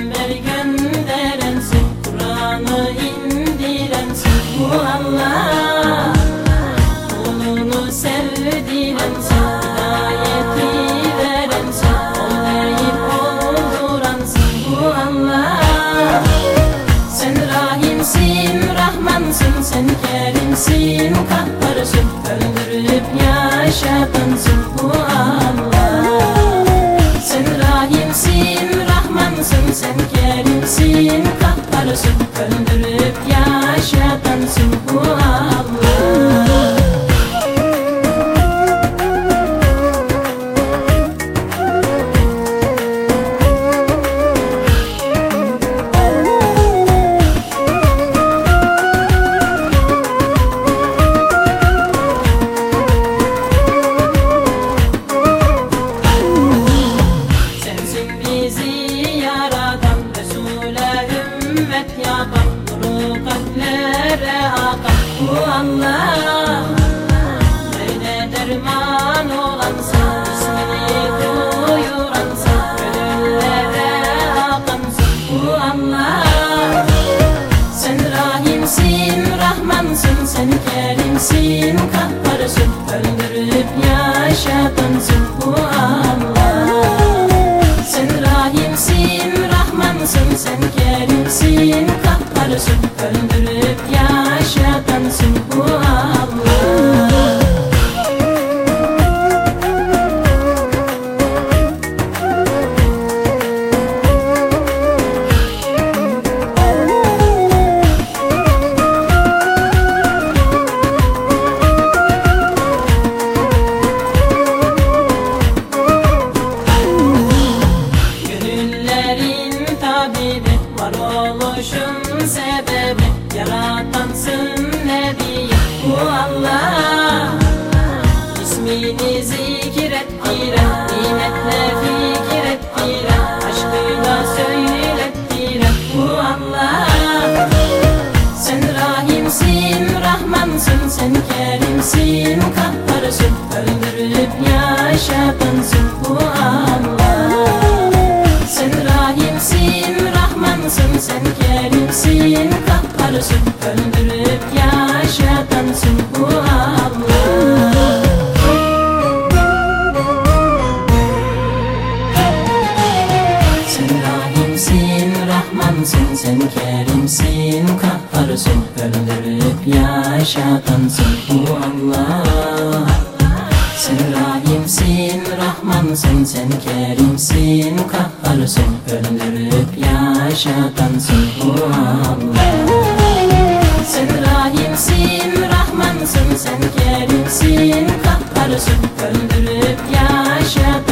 Peygamber gönderensin Kur'an'ı indirensin. Bu Allah Kulunu sevdirensin Hidayeti verensin Ol deyip olduransın Bu Allah Sen Rahimsin, Rahmansın Sen Kerimsin, Kahharsın Öldürüp yaşatansın Bu Allah Rahmansın Sen Kerimsin, Kahharsın Öldürüp yaşatansın. Bu Allah Böyle derman olansın İsmini duyuransın Gönüllere akansın Bu Allah Sen Rahimsin, Rahmansın. Sen Kerimsin, Kahharsın Öldürüp yaşatansın Varoluşun sebebi Yaratansın nebi Bu Allah. İsmini zikrettiren Nimetle fikir ettiren Aşkıyla söylettiren Bu Allah. Sen Rahimsin, Rahmansın, sen Kerimsin, Kahharsın, öldürüp yaşatansın bu Allah. Kahharsın, öldürüp yaşatansın bu Allah. Sen Rahimsin, Rahmansın, sen Kerimsin, Kahharsın, öldürüp yaşatansın bu Allah. Sen Rahimsin, Rahmansın, sen Kerimsin, Kahharsın, öldürüp yaşatansın bu Allah rahimsin Rahmansın sen kerimsin. Kahharsın öldürüp yaşat